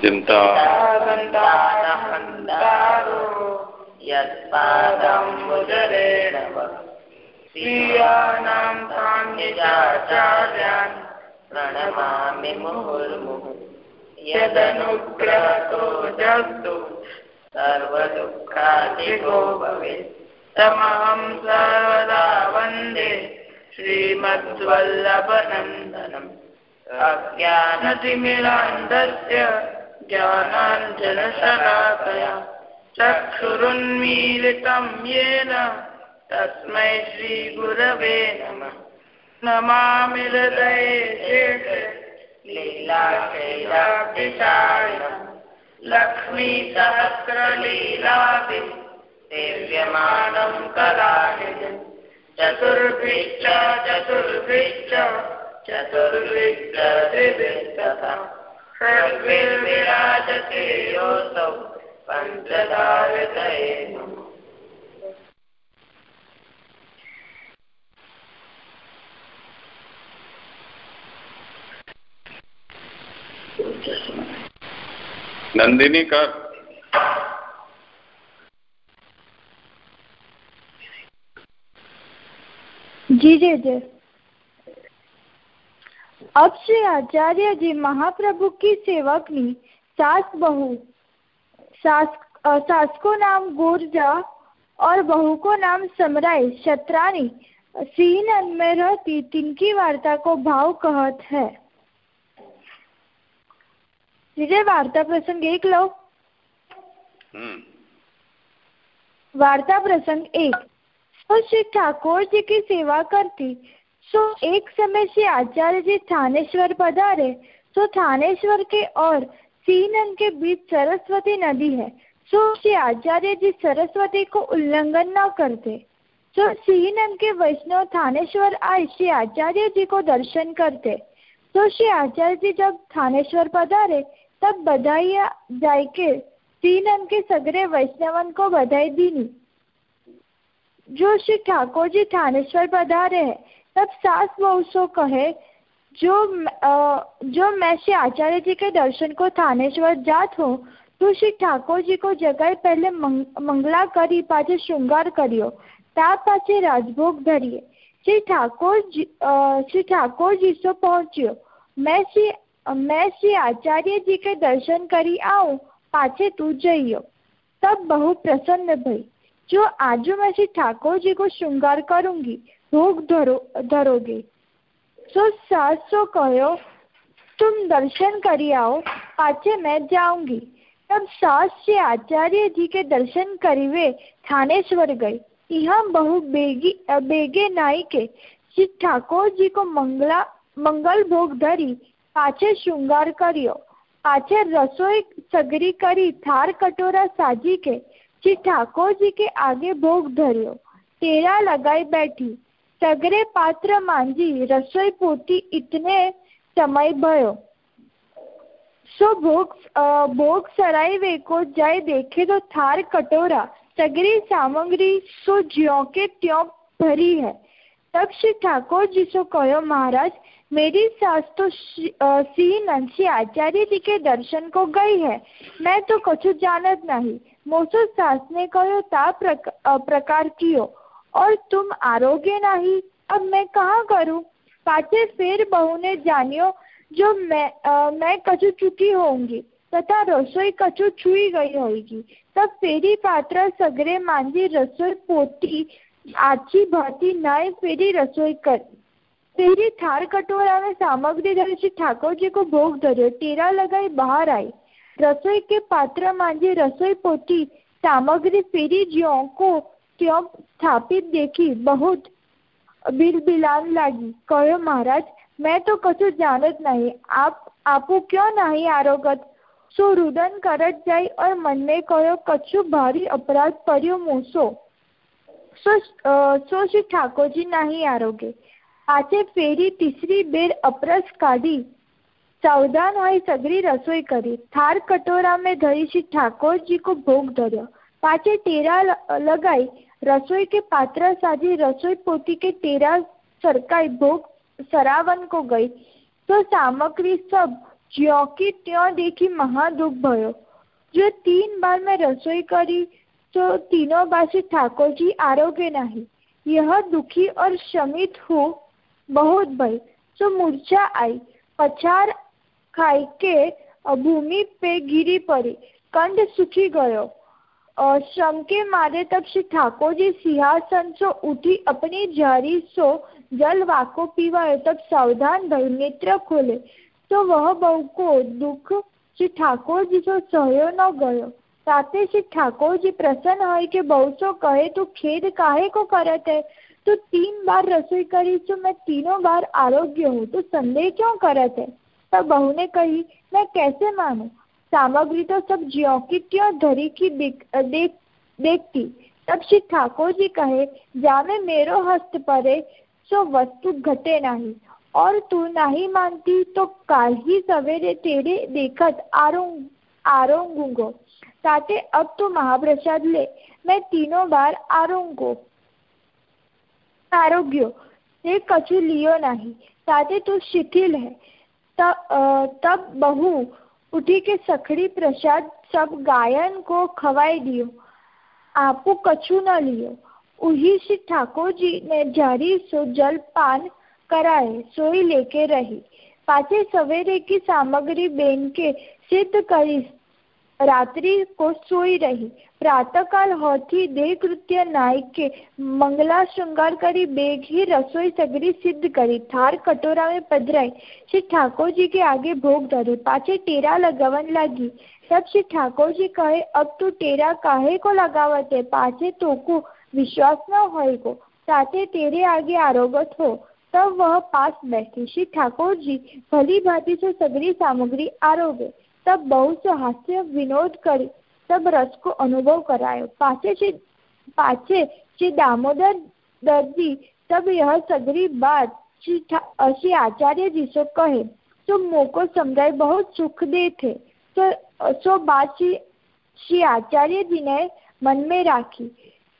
चिन्तागन्तानहन्तारो यत्पादम्बुजरेण स्वीयानां साङ्गिजाचार्यान् प्रणमामि मुहुर्मुहुः यदनुग्रहतो जगतु सर्वदुःखादिको भवेत् तमहं सर्वदा वन्दे श्रीमद्वल्लभनन्दनम् अज्ञानतिमिरान्धस्य ज्ञानाञ्जनशलाकया चक्षुरुन्मीलितं येन तस्मै श्रीगुरवे नमः नमामि हृदये शेष लीलाशैलाब्धिशायिनम् लक्ष्मीसहस्रलीलाभि सेव्यमानं कलानिधिम् चतुर्भिश्च चतुर्भिश्च चतुर्भिश्च त्रिभिस्तथा सर्वैर्विराजते योऽसौ पञ्चदारतये नंदिनी कर जी जी जी अब श्री आचार्य जी महाप्रभु की सेवकनी सास बहू सास सास को नाम गुर्जा और बहू को नाम समराय शत्रानी सीन में रहती तिनकी वार्ता को भाव कहत है। विजय वार्ता प्रसंग एक लो। वार्ता प्रसंग एक। तो श्री ठाकुर जी की सेवा करती सो एक समय श्री आचार्य जी थानेश्वर पधारे, सो थानेश्वर के और सीनन के बीच सरस्वती नदी है। सो श्री आचार्य जी सरस्वती को उल्लंघन न करते। सो सीनन के वैष्णव थानेश्वर आए श्री आचार्य जी को दर्शन करते। तो श्री आचार्य जी जब थानेश्वर पधारे, तब बधाई जाय के सीनन के सगरे वैष्णवन को बधाई दीनी। जो श्री ठाकुर जी थानेश्वर पधारे हैं तब सास बहुसो कहे जो आ, जो मैं श्री आचार्य जी के दर्शन को थानेश्वर जात हूँ तो श्री ठाकुर जी को जगह पहले मंग, मंगला करी पाछे श्रृंगार करियो ता पाछे राजभोग धरिए। श्री ठाकुर जी श्री ठाकुर जी सो पहुंचियो। मैं श्री मैं श्री आचार्य जी के दर्शन करी आऊ पाचे तू जइयो। तब बहु प्रसन्न भई। जो आज मैं श्री ठाकुर जी को श्रृंगार करूँगी भोग धरो, धरोगे। सो सास सो कहो, तुम दर्शन कर आओ पाचे मैं जाऊँगी। तब सास से आचार्य जी के दर्शन करीवे, थानेश्वर गए। यहाँ बहु बेगी, बेगे नाई के श्री ठाकुर जी को मंगला, मंगल भोग धरी पाचे श्रृंगार करियो। पाचे रसोई सगरी करी, थार कटोरा साजी के श्री ठाकुर जी के आगे भोग धरियो। तेरा लगाई बैठी। सगरे पात्र मांझी रसोई पोती इतने समय भयो। सो भोग भोग सराय वे को जाए देखे तो थार कटोरा सगरी सामग्री सो ज्यो के त्यों भरी है। तब श्री ठाकुर जी सो कहो महाराज मेरी सास तो सिंह नंसी आचार्य जी के दर्शन को गई है। मैं तो कछु जानत नहीं। मोसो सास ने कहो ता प्रक, प्रकार कियो। और तुम आरोग्य नहीं। अब मैं कहाँ करूँ? पाछे ફેર બહુને જાણ્યો જો મેં મેં કચું चुकी होंगी तथा रसोई કચું छुई गई होगी तब फेरी पात्र सगरे मांझी रसोई पोती आची भाती नए फेरी रसोई कर। फेरी थार कटोरा में सामग्री धरे श्री ठाकुर जी को भोग धरो टेरा लगाई बाहर आई। रसोई के पात्र मांझी रसोई पोती, सामग्री फेरी ज्यो को ત્યોક સ્થાપિત દેખી બહુ જ બિલબિલાન લાગી. કહ્યો મહારાજ, મેં તો કશું જાણત નહીં. આપ, આપું ક્યો નહીં આરોગત? સો રુદન કરત જઈ ઓર મન કહ્યો, કશું ભારી અપરાધ કર્યો મૂસો. સો સો શ્રી ઠાકોરજી નહીં આરોગે? આજે ફેરી તીસરી બેર અપરસ કાઢી. સાવધાન હોય સગરી રસોઈ કરી. થાર કટોરા મેં ધરી શ્રી ઠાકોરજી કો ભોગ ધર્યો. પાછે ટેરા લગાઈ. रसोई के पात्र साजी रसोई पोती के टेरा सरकाई भोग सरावन को गई। तो सामग्री सब ज्यो की त्यों देखी महादुख भयो। जो तीन बार मैं रसोई करी तो तीनों बार से ठाकुर जी आरोग्य नहीं। यह दुखी और शमित हो, बहुत भय तो मूर्छा आई, पछार खाई के भूमि पे गिरी पड़ी। कंठ सुखी गयो। और श्रम के मारे तब श्री ठाकुर जी सिंहासन सो उठी अपनी जारी सो जल वाको पीवायो तब सावधान भय नेत्र खोले तो वह बहु को दुख श्री ठाकुर जी सो सहयो न गयो સાથે શ્રી ઠાકોરજી પ્રસન્ન હોય કે બહુ સો કહે તો ખેદ काहे को करत है तो तीन बार रसोई करी तो मैं तीनों बार आरोग्य हूँ तो संदेह क्यों करत है तब बहू ने कही मैं कैसे मानू सामग्री तो सब ज्यो की त्यों धरी की देख, देख देखती। तब श्री ठाकुर जी कहे जामे मेरो हस्त परे सो वस्तु घटे नहीं। और तू नहीं मानती तो काल ही सवेरे तेरे देखत आरोंग आरोंगूंगो। साथे अब तो महाप्रसाद ले। मैं तीनों बार आरोग्यो आरोग्यो તે કछु लियो नहीं। साथे तू शिथिल है। तब बहु उठी के सखड़ी प्रसाद सब गायन को खवाई दियो आपू कछु न लियो उही श्री ठाकुर जी ने जारी सो जल पान कराए सोई लेके रही पाछे सवेरे की सामग्री बेन के सिद्ध करी રાત્રિ કો સોઈ રહી પ્રાતકાલ હોથી દેહ કૃત્ય નાયકે મંગલા શૃંગાર કરી बेग ही रसोई सगरी सिद्ध करी थार कटोरा में पधराई श्री ठाकुर जी के आगे भोग धरे पाछे टेरा लगावन लगी तब श्री ठाकुर जी कहे अब तू टेरा काहे को लगावत है पाछे तो को विश्वास न होए को साथे तेरे आगे आरोगत हो तब वह पास बैठी श्री ठाकुर जी भली भांति से सगरी सामग्री आरोगे तब बहुत से हास्य विनोद कर तब रस को अनुभव करायो पाछे से पाछे श्री दामोदर दर्जी तब यह सगरी बात श्री आचार्य जी से कहे तो मोको समझाए बहुत सुख दे थे तो सो बात श्री श्री आचार्य जी ने मन में राखी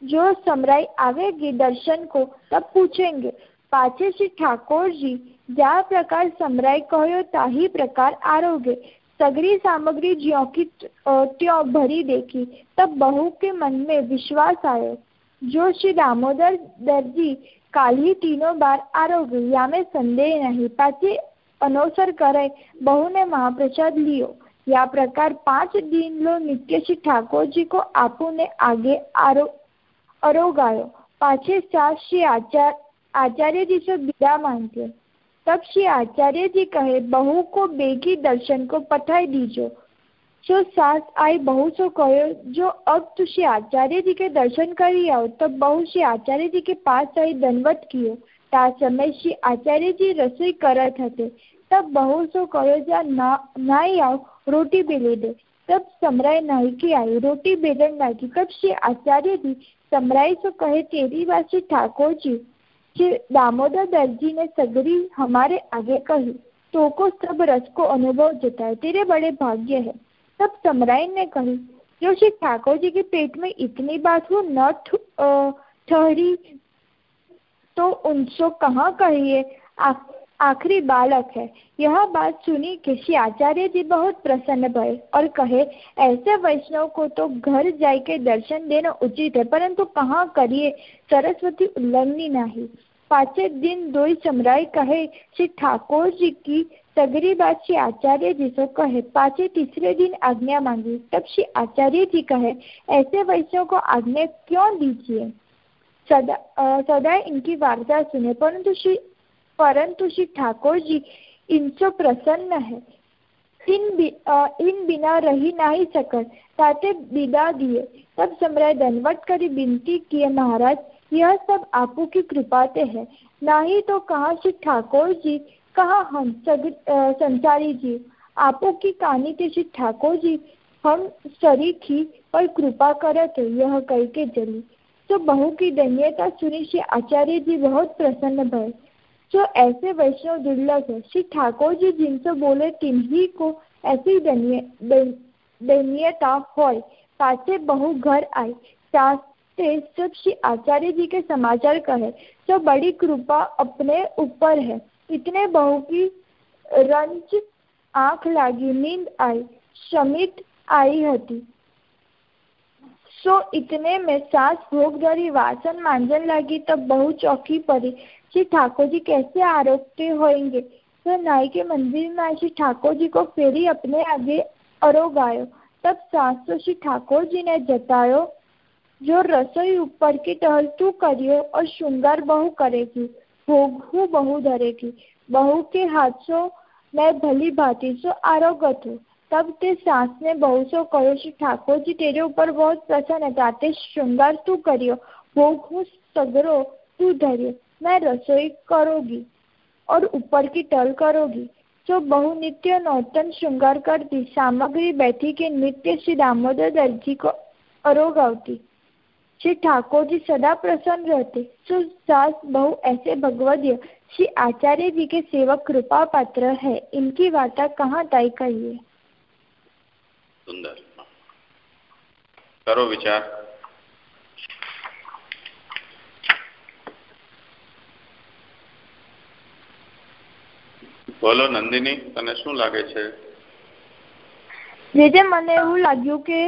जो समराई आवेगी दर्शन को तब पूछेंगे पाछे श्री ठाकुर जी ज्या प्रकार समराय कहो ताही प्रकार आरोग्य सगरी सामग्री ज्यो की त्यों भरी देखी तब बहू के मन में विश्वास आयो जो श्री दामोदर दर्जी काल ही तीनों बार आरोग्य या में संदेह नहीं पाचे अनुसर करे बहू ने महाप्रसाद लियो या प्रकार पांच दिन लो नित्य श्री ठाकुर जी को आपू ने आगे आरो अरोगायो पाछे सास श्री तब श्री आचार्य जी कहे बहू को बेगी दर्शन को पठाई दीजो जो सास आई बहू सो कहो जो अब तू श्री आचार्य जी के दर्शन करी आओ तब बहू श्री आचार्य जी के पास आई दंडवत कियो ता समय श्री आचार्य जी रसोई करत हते तब बहू सो कहो जा ना नाई आओ रोटी बेले दे तब समराय नहीं की आई रोटी बेलन लागी तब श्री आचार्य जी समराय सो कहे तेरी ठाकुर जी ने सगरी हमारे आगे कही तो को सब रस को अनुभव जताए तेरे बड़े भाग्य है तब समराइन ने कही जो श्री ठाकुर जी के पेट में इतनी बात हो न ठहरी तो उनसो कहाँ कहिए आखिरी बालक है यह बात सुनी कि श्री आचार्य जी बहुत प्रसन्न भय और कहे ऐसे वैष्णव को तो घर जाके दर्शन देना उचित है परंतु कहाँ करिए सरस्वती उल्लंघनी नहीं पांचे दिन दो समराय कहे श्री ठाकुर जी की सगरी बात श्री आचार्य जी से कहे पाचे तीसरे दिन आज्ञा मांगी। तब श्री आचार्य जी कहे ऐसे वैष्णव को आज्ञा क्यों दीजिए? सदा सदा इनकी वार्ता सुने परंतु श्री परंतु श्री ठाकुर जी इनसे प्रसन्न है। इन बि, इन बिना रही नहीं सकत साथे विदा दिए। तब सम्राट दंडवत करी विनती किए महाराज यह सब आपू की कृपा से है। नहीं तो कहा श्री ठाकुर जी, कहा हम संसारी जी। आपू की कहानी थे श्री ठाकुर जी, हम सरी थी पर कृपा करत यह कह के जली तो बहू की धन्यता सुनी श्री आचार्य जी बहुत प्रसन्न भय। जो ऐसे वैष्णव दुर्लभ है, श्री ठाकुर जी जिनसे बोले तिन्ही को ऐसी दयनीयता हो पाचे बहु घर आई साथे जब श्री आचार्य जी के समाचार कहे तो बड़ी कृपा अपने ऊपर है इतने बहु की रंज આંખ લાગી નીંદ आई समित आई હતી सो इतने में सास भोग धरी वासन मांजन लगी तब बहु चौकी पड़ी श्री ठाकुर जी कैसे आरोपते होंगे तो नाई के मंदिर में श्री ठाकुर जी को फेरी अपने आगे अरोगायो तब सास तो श्री ठाकुर जी ने जतायो जो रसोई ऊपर की टहलतू करियो और श्रृंगार बहु करेगी भोग हूँ बहु धरेगी बहु के हाथों मैं भली भांति सो आरोगत हूँ तब તે સાસને બહુ સો કહ્યું શ્રી ઠાકોરજી તેરે ઉપર बहुत प्रसन्न હતા તે श्रृंगार तू करियो भोग हूँ सगरो तू धरियो मैं रसोई करोगी और ऊपर की टल करोगी जो बहु नित्य नौतन श्रृंगार करती सामग्री बैठी के नित्य श्री दामोदर दर्जी को अरोगावती श्री ठाकुर जी सदा प्रसन्न रहते सो सास बहु ऐसे भगवदीय श्री आचार्य जी के सेवक कृपा पात्र है इनकी वार्ता कहाँ तय कहिए સુંદર કરો વિચાર બોલો નંદિની તને શું લાગે છે જે જે મને એવું લાગ્યું કે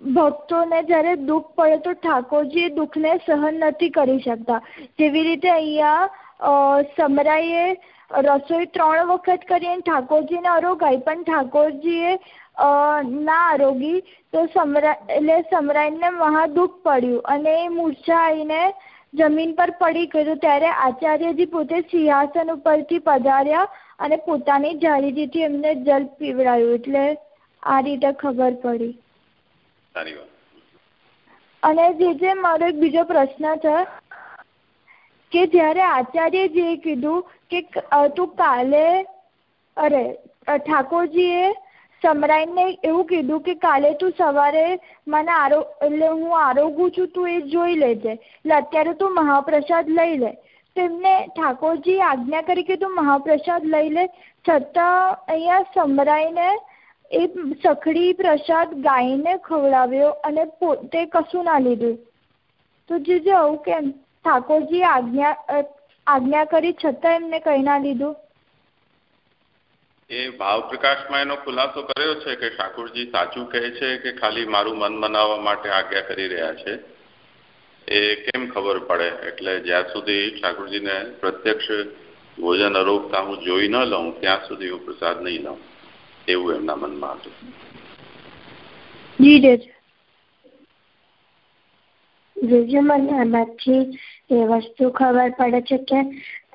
ભક્તોને જ્યારે દુઃખ પડે તો ઠાકોરજી દુઃખને સહન નથી કરી શકતા. જેવી રીતે અહીંયા સમરાઈએ રસોઈ ત્રણ વખત કરી અને ઠાકોરજીને અરોગાઈ પણ ઠાકોરજીએ ના આરોગી તો સમરા, એટલે સમરાઈને મહા દુઃખ પડ્યું અને એ મૂર્છા આવીને જમીન પર પડી ગયું. ત્યારે આચાર્યજી પોતે સિંહાસન ઉપરથી પધાર્યા અને પોતાની જાળીજીથી એમને જલ પીવડાવ્યું એટલે આ રીતે ખબર પડી. સારી વાત. અને જે જે મારો એક બીજો પ્રશ્ન છે, કે જ્યારે આચાર્યજીએ કીધું કે તું કાલે, અરે ઠાકોરજીએ સમરાઈને એવું કીધું કે કાલે તું સવારે મને આરો, એટલે હું આરોગું છું, તું એ જોઈ લેજે. એટલે અત્યારે તું મહાપ્રસાદ લઈ લે. તેમને ઠાકોરજી આજ્ઞા કરી કે તું મહાપ્રસાદ લઈ લે. છતાં અહીંયા સમરાઈને એ સખડી પ્રસાદ ગાયને ખવડાવ્યો અને પોતે કશું ના લીધું. તો જે આવું કેમ? ઠાકોરજી આજ્ઞા આજ્ઞા કરી છતાં એમને કઈ ના લીધું. એ ભાવ પ્રકાશમાં એનો ખુલાસો કર્યો છે કે ઠાકોરજી સાચું કહે છે કે ખાલી મારું મન મનાવવા માટે આજ્ઞા કરી રહ્યા છે? એ કેમ ખબર પડે? એટલે જ્યાં સુધી ઠાકોરજીને પ્રત્યક્ષ ભોજન અરોગતા હું જોઈ ન લઉં, ત્યાં સુધી હું પ્રસાદ નહીં લઉં. એવું એમના મનમાં હતું જી જોજો મને આમાંથી એ વસ્તુ ખબર પડે છે કે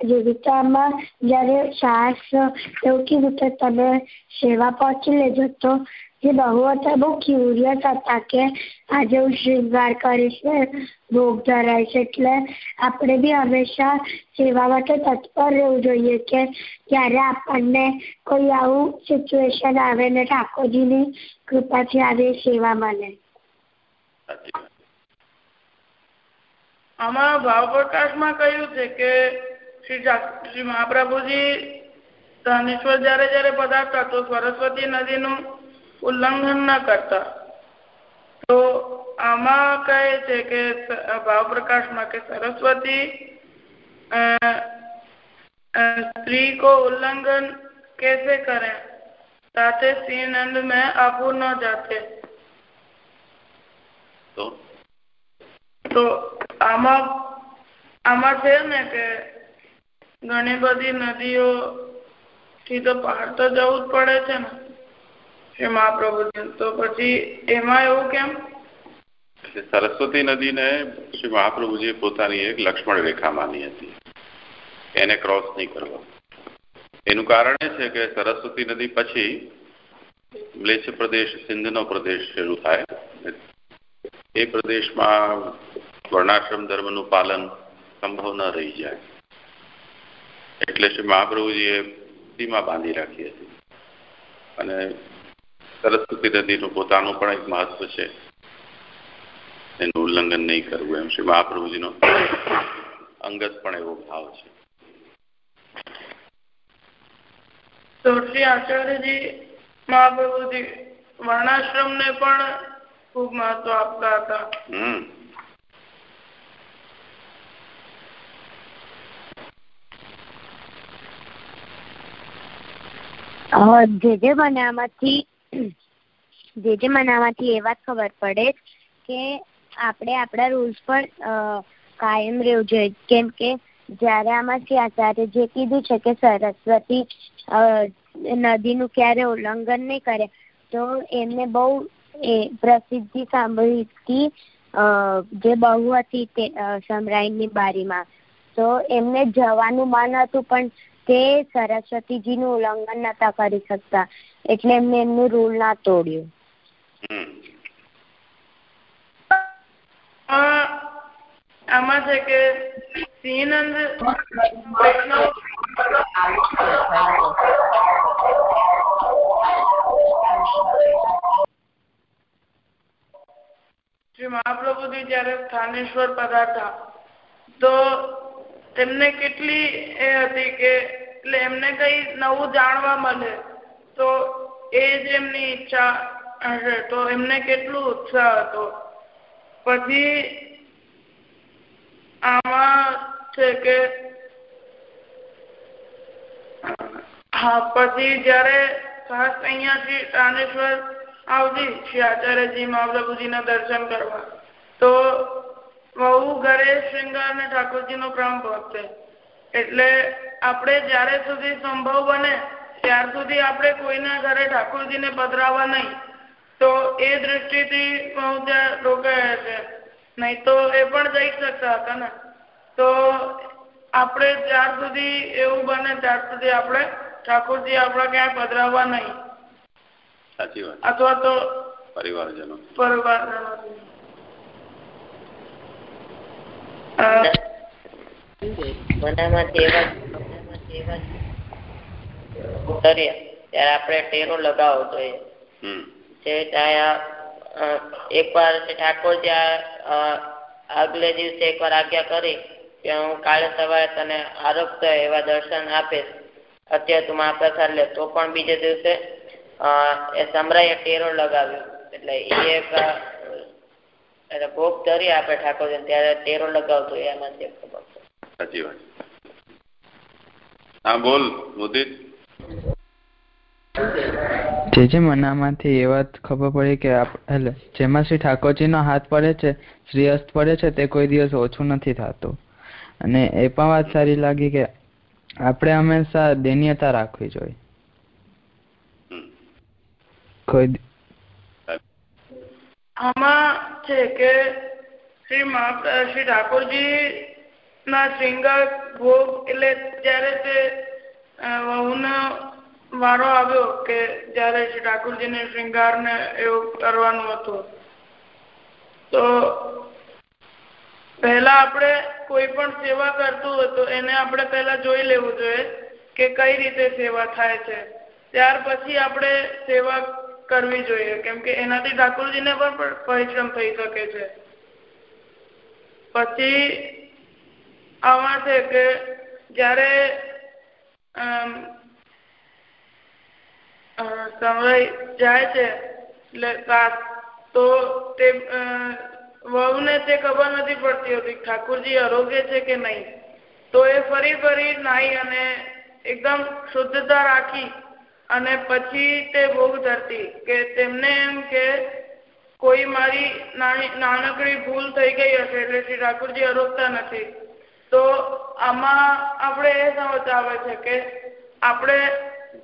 જીવિકામાં જ્યારે સાસ એવું કીધું કે તમે સેવા પહોંચી લેજો તો એ બહુ હતા બહુ ક્યુરિયસ હતા કે આજે હું શૃંગાર કરીશ ને ભોગ છે એટલે આપણે બી હંમેશા સેવા માટે તત્પર રહેવું જોઈએ કે ત્યારે આપણને કોઈ આવું સિચ્યુએશન આવે ને ઠાકોરજીની કૃપાથી આવે સેવા મળે. આમાં ભાવ પ્રકાશમાં કહ્યું છે કે શ્રી શ્રી મહાપ્રભુજી ધનેશ્વર જયારે જયારે પધારતા તો સરસ્વતી નદીનું ઉલ્લંઘન ન કરતા તો આમાં કહે છે કે ભાવ પ્રકાશમાં કે સરસ્વતી स्त्री को उल्लंघन कैसे करें ताते श्रीनंद में आपू न जाते તો તો આમાં આમાં છે ને કે ઘણી બધી નદીઓ થી તો પાર તો જવું જ પડે છે ને શ્રી મહાપ્રભુજી તો પછી એમાં એવું કેમ? સરસ્વતી નદીને શ્રી મહાપ્રભુજીએ પોતાની એક લક્ષ્મણ રેખા માની હતી. એને ક્રોસ નહીં કરવો. એનું કારણ એ છે કે સરસ્વતી નદી પછી મ્લેચ્છ પ્રદેશ, સિંધનો પ્રદેશ શરૂ થાય. એ પ્રદેશમાં વર્ણાશ્રમ ધર્મનું પાલન સંભવ ન રહી જાય. એટલે શ્રી મહાપ્રભુજીએ સીમા બાંધી રાખી હતી. અને સરસ્વતી નદીનું પોતાનું પણ એક મહત્વ છે. એનું ઉલ્લંઘન નહીં કરવું એમ શ્રી મહાપ્રભુજીનો અંગત પણ એવો ભાવ છે. તો શ્રી આચાર્યજી મહાપ્રભુજી વર્ણાશ્રમ ને પણ ખૂબ મહત્વ આપતા હતા. હમ. જે જે મને આમાંથી જે જે મનાવાથી એ વાત ખબર પડે કે આપણે આપણા રૂલ્સ પણ કાયમ રહેવું જોઈએ. કેમ કે જ્યારે આમાં આચાર્ય જે કીધું છે કે સરસ્વતી નદીનું ક્યારે ઉલ્લંઘન નહીં કરે, તો એમને બહુ એ પ્રસિદ્ધિ સાંભળી હતી જે બહુ હતી તે સમરાઈની બારીમાં. તો એમને જવાનું મન હતું, પણ તે સરસ્વતીજીનું ઉલ્લંઘન નતા કરી શકતા. એટલે એમને એમનું રૂલ ના તોડ્યું. આમાં છે કે સિંહનંદ શ્રી મહાપ્રભુજી જયારે સ્થાનેશ્વર પધારતા, તો તેમને કેટલી એ હતી કે એટલે એમને કઈ નવું જાણવા મળે, તો એ જ એમની ઈચ્છા હશે, તો એમને કેટલું ઉત્સાહ હતો. પછી આમાં છે કે, હા, પછી જયારે ખાસ અહીંયાથી રામેશ્વર આવતી, શ્રી આચાર્યજી મહાપ્રભુજીના દર્શન કરવા, તો વહુ ઘરે શ્રૃંગાર ને ઠાકોરજી નો ક્રમ પહોંચે. એટલે આપણે જ્યારે સુધી સંભવ બને ત્યાર સુધી આપણે કોઈના ઘરે ઠાકોરજીને પધરાવા નહીં. તો એ દ્રષ્ટિથી બહુ ત્યાં રોકાયા છે. નહીં તો એ પણ જઈ શકતા હતા ને. તો આપણે જ્યાર સુધી એવું બને ત્યાર સુધી આપણે ઠાકોરજી આપણા ક્યાંય પધરાવવા નહીં. સાચી વાત. અથવા તો પરિવારજનો. પરિવારજનો આગલે દિવસે એકવાર આજ્ઞા કરી કે હું કાલે સવારે તને આરોગ્ય એવા દર્શન આપીશ અત્યારે તું મહાપ્રસાદ લે તો પણ બીજે દિવસે એ સમરાએ ટેરો લગાવ્યો. એટલે એ એક એટલે ભોગ ધરી આપે ઠાકોરજી ત્યારે ટેરો લગાવતો એમાંથી ખબર. સાચી વાત. હા બોલ મુદિત જે જે મનામાંથી એ વાત ખબર પડી કે એટલે જેમાં શ્રી ઠાકોરજીનો હાથ પડે છે શ્રી અસ્ત પડે છે તે કોઈ દિવસ ઓછું નથી થતું. અને એ પણ વાત સારી લાગી કે આપણે હંમેશા દૈન્યતા રાખવી જોઈએ. કોઈ આમાં છે કે શ્રી શ્રી ઠાકોરજી ના શ્રૃંગાર ભોગ એટલે જ્યારે તે વહુનો વારો આવ્યો કે જ્યારે શ્રી ઠાકોરજીને શ્રૃંગાર ને એવું કરવાનું હતું. તો પહેલા આપણે કોઈ પણ સેવા કરતું હોય તો એને આપણે પહેલા જોઈ લેવું જોઈએ કે કઈ રીતે સેવા થાય છે. ત્યાર પછી આપણે સેવા કરવી જોઈએ. કેમ કે એનાથી ઠાકોરજીને પણ પરિશ્રમ થઈ શકે છે. પછી આમાં છે કે જ્યારે સમય જાય છે, એટલે તો તે વહુને તે ખબર નથી પડતી હોતી ઠાકોરજી આરોગ્ય છે કે નહીં. તો એ ફરી ફરી નાહી અને એકદમ શુદ્ધતા રાખી અને પછી તે ભોગ ધરતી કે તેમને એમ કે કોઈ મારી નાની, નાનકડી ભૂલ થઈ ગઈ હશે એટલે શ્રી ઠાકુરજી અરોગતા નથી. તો આમાં આપણે એ સમજ આવે છે કે આપણે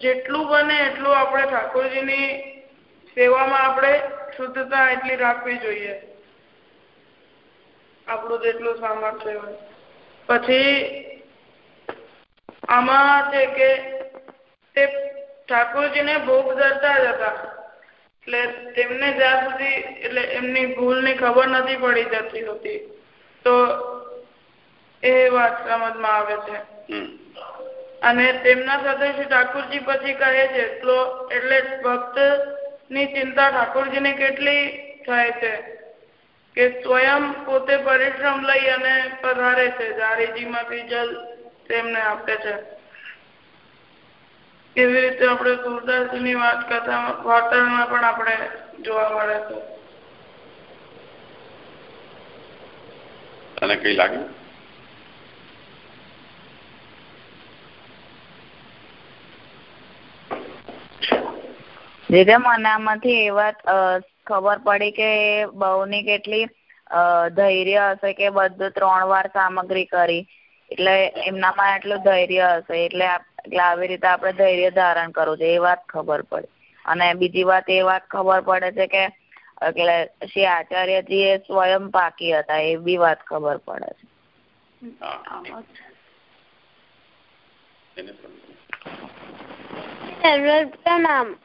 જેટલું બને એટલું આપણે ઠાકોરજીની સેવામાં આપણે શુદ્ધતા એટલી રાખવી જોઈએ. આપણું જેટલું સામર્થ્ય હોય. પછી આમાં છે કે તે ઠાકોરજીને ભોગ ધરતા જ હતા. એટલે તેમને જ્યાં સુધી એટલે એમની ભૂલની ખબર નથી પડી જતી હોતી તો એ વાત સમજમાં આવે છે. અને તેમના સાથે શ્રી ઠાકોરજી પછી કહે છે તો એટલે ભક્તની ચિંતા ઠાકોરજીને કેટલી થાય છે? કે સ્વયં પોતે પરિશ્રમ લઈ અને પધારે છે. જારીજીમાંથી જલ તેમને આપે છે. એવી રીતે આપણે ગુરુદાસજીની વાત કરતા વાર્તામાં પણ આપણે જોવા મળે છે તને કઈ લાગ્યું? જે કે મને આમાંથી એ વાત ખબર પડી કે બહુની કેટલી ધૈર્ય હશે કે બધું ત્રણ વાર સામગ્રી કરી. એટલે એમનામાં એટલું ધૈર્ય હશે. એટલે એટલે આવી રીતે આપણે ધૈર્ય ધારણ કરવું જોઈએ, એ વાત ખબર પડે. અને બીજી વાત, એ વાત ખબર પડે છે કે, એટલે શ્રી આચાર્યજી એ સ્વયં પાકી હતા, એ બી વાત ખબર પડે છે.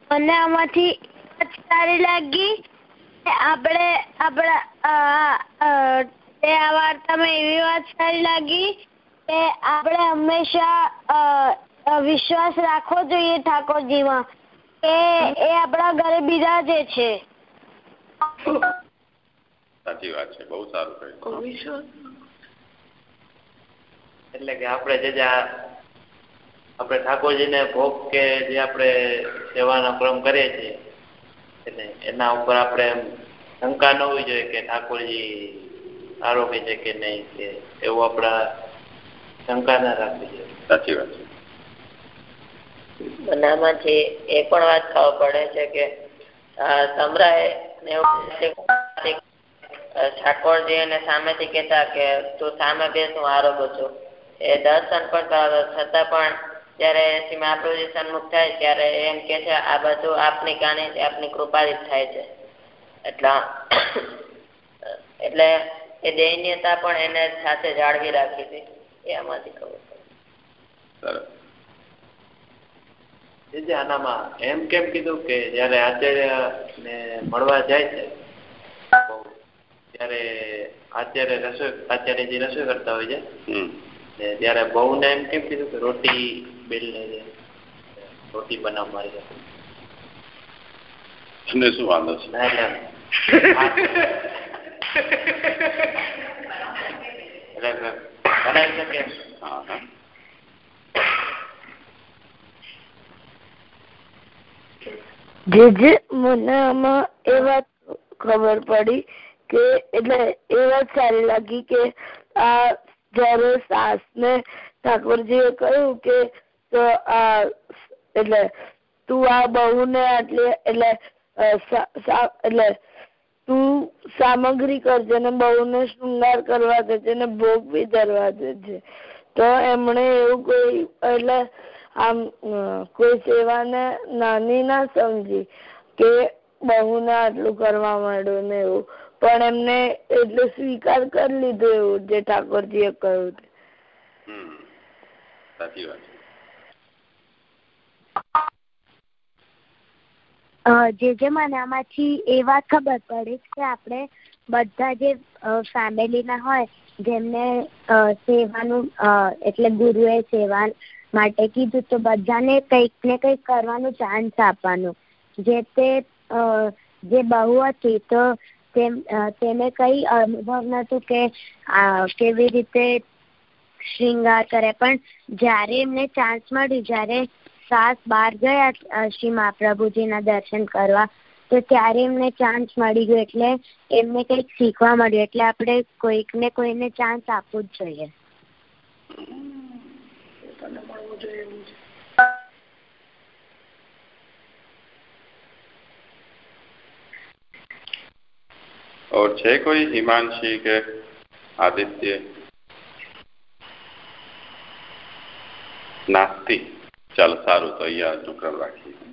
મને આમાંથી સારી લાગી આપણા તે આ વાર્તામાં એવી વાત સારી લાગી કે આપણે હંમેશા વિશ્વાસ રાખવો જોઈએ ઠાકોરજીમાં. કે એ આપણા ઘરે બિરાજે છે. સાચી વાત છે બહુ સારું કહ્યું. એટલે કે આપણે જે આપણે ઠાકોરજીને ભોગ કે જે આપણે સેવાનો ક્રમ કરીએ છીએ એટલે એના ઉપર આપણે શંકા ન હોવી જોઈએ કે ઠાકોરજી આરોપી છે કે નહીં કે એવું આપણા શંકા ના રાખવી જોઈએ. સાચી વાત છે. મને એ પણ વાત ખબર પડે છે કે થાય ત્યારે એમ કે છે, આ બધું આપની કારણે આપની કૃપાથી થાય છે. એટલા, એટલે એ દયનીયતા પણ એને સાથે જાળવી રાખી હતી. એ આમાંથી ખબર પડે. આનામાં એમ કેમ કીધું કે જયારે આચાર્ય ને મળવા જાય છે ત્યારે આચાર્ય રસોઈ આચાર્યજી રસોઈ કરતા હોય છે. ત્યારે બહુ ને એમ કેમ કીધું કે રોટી બેલ રોટી બનાવવા માટે તમને શું વાંધો છે? બનાવી શકે. હા હા. જે જે મને એ વાત ખબર પડી કે એટલે એ વાત સારી લાગી કે આ જયારે સાસ ને ઠાકોરજીએ કહ્યું કે એટલે તું આ બહુ ને આટલી એટલે એટલે તું સામગ્રી કરજે ને બહુ ને શૃંગાર કરવા દેજે ને ભોગ બી ધરવા દેજે. તો એમણે એવું કોઈ એટલે આમ કોઈ સેવાને નાની ના સમજી કે બહુને આટલું કરવા માંડ્યું ને એવું. પણ એમને એટલે સ્વીકાર કરી લીધો એવું જે ઠાકોરજીએ કહ્યું સાચી વાત જે જે મને આમાંથી એ વાત ખબર પડી કે આપણે બધા જે ફેમિલીના હોય જેમને સેવાનું એટલે ગુરુએ સેવા માટે કીધું તો બધાને કંઈક ને કંઈક કરવાનું ચાન્સ આપવાનું. જે તે જે બહુ હતી તો તેને કઈ અનુભવ નતું કે કેવી રીતે શ્રૃંગાર કરે. પણ જ્યારે એમને ચાન્સ મળ્યું, જ્યારે સાસ બહાર ગયા શ્રી મહાપ્રભુજીના દર્શન કરવા, તો ત્યારે એમને ચાન્સ મળી ગયો એટલે એમને કંઈક શીખવા મળ્યું. એટલે આપણે કોઈકને કોઈને ચાન્સ આપવું જ જોઈએ. और છે કોઈ હિમાંશી કે આદિત્ય નાસ્તી ચાલો સારું તો અહીંયા નુકરણ રાખીએ